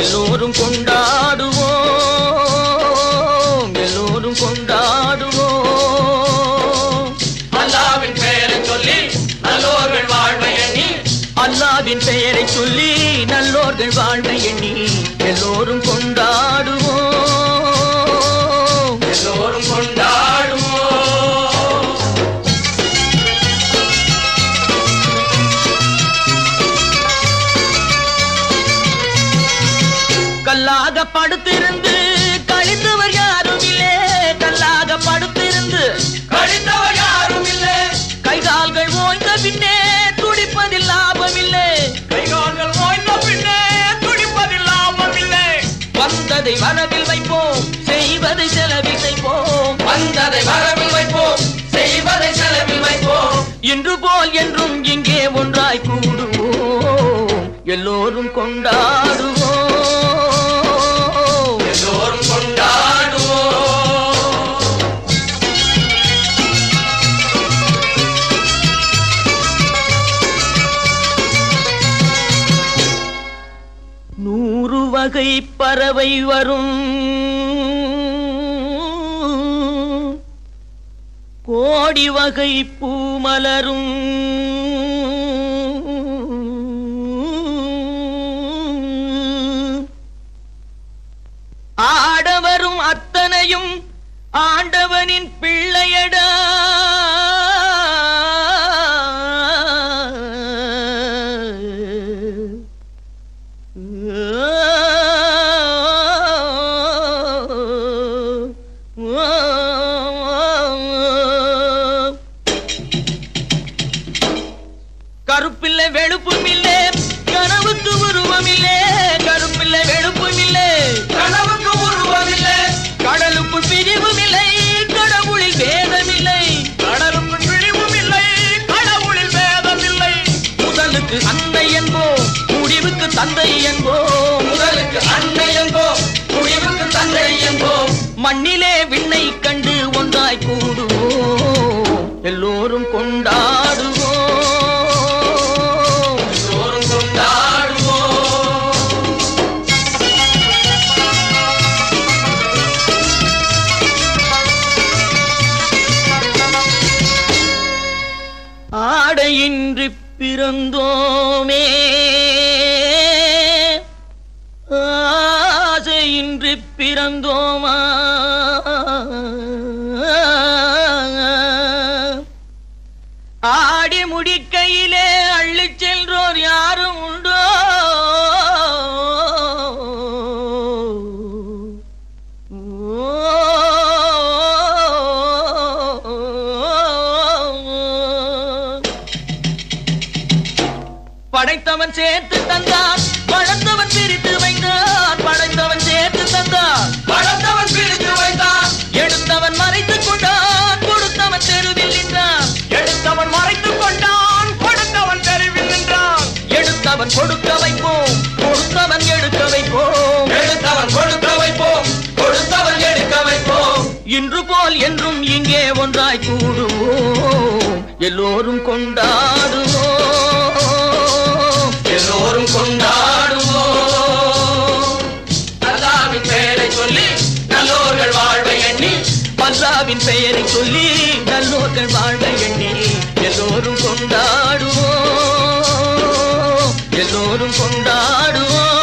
எல்லோரும் கொண்டாடுவோம். எல்லோரும் கொண்டாடுவோம். அல்லாவின் பெயரை சொல்லி நல்லோர்கள் வாழ்வை எண்ணி. அல்லாவின் பெயரை சொல்லி நல்லோர்கள் வாழ்வை எண்ணி எல்லோரும் கொண்டாடுவோம். படுத்திருந்து கழிந்தவர் யாரும் இல்லே. கல்லாக படுத்திருந்து கழிந்தவர் யாரும் இல்லை. கைகால்கள் ஓய்ந்த பின்னே துடிப்பதில் லாபம் லாபமில்லை கைகால்கள் ஓய்ந்த பின்னே துடிப்பதில் லாபம் இல்லை. வந்ததை வரவில் வைப்போம் செய்வதை செலவில் வைப்போம் வந்ததை வரவில் வைப்போம் செய்வதை செலவில் வைப்போம். இன்று போல் என்றும் இங்கே ஒன்றாய் கூடுவோம். எல்லோரும் கொண்டாடுவோம். நூறு வகை பறவை வரும். கோடி வகை பூமலரும் ஆடவரும் அத்தனையும் ஆண்டவனின் பிள்ளையடா. தந்தை என்போம் முதலுக்கு அன்னை என்போம் முடிவுக்கு தந்தை என்போம் மண்ணிலே விண்ணை கண்டு ஒன்றாய் கூடுவோம். எல்லோரும் கொண்டாடுவோம். எல்லோரும் கொண்டாடுவோம். ஆடையின்றி பிறந்தோமே. இழந்தோமா ஆடி முடிக்கையிலே அள்ளி சென்றோர் யாரும் உண்டோ? படைத்தவன் சேர்த்து தந்தான் கொடுக்க வைப்போம். கொடுத்தவன் எடுக்க வைப்போம். எடுத்தவன் கொடுக்க வைப்போம். கொடுத்தவன் எடுக்க வைப்போம். இன்று போல் என்றும் இங்கே ஒன்றாய் கூடுவோம் எல்லோரும் கொண்டாடுவோம். எல்லோரும் கொண்டாடுவோம். அல்லாவின் பெயரை சொல்லி நல்லோர்கள் வாழ்வை எண்ணி பல்லாவின் பெயரை சொல்லி நல்லோர்கள் வாழ நாள்தோறும் கொண்டாடுவோம்.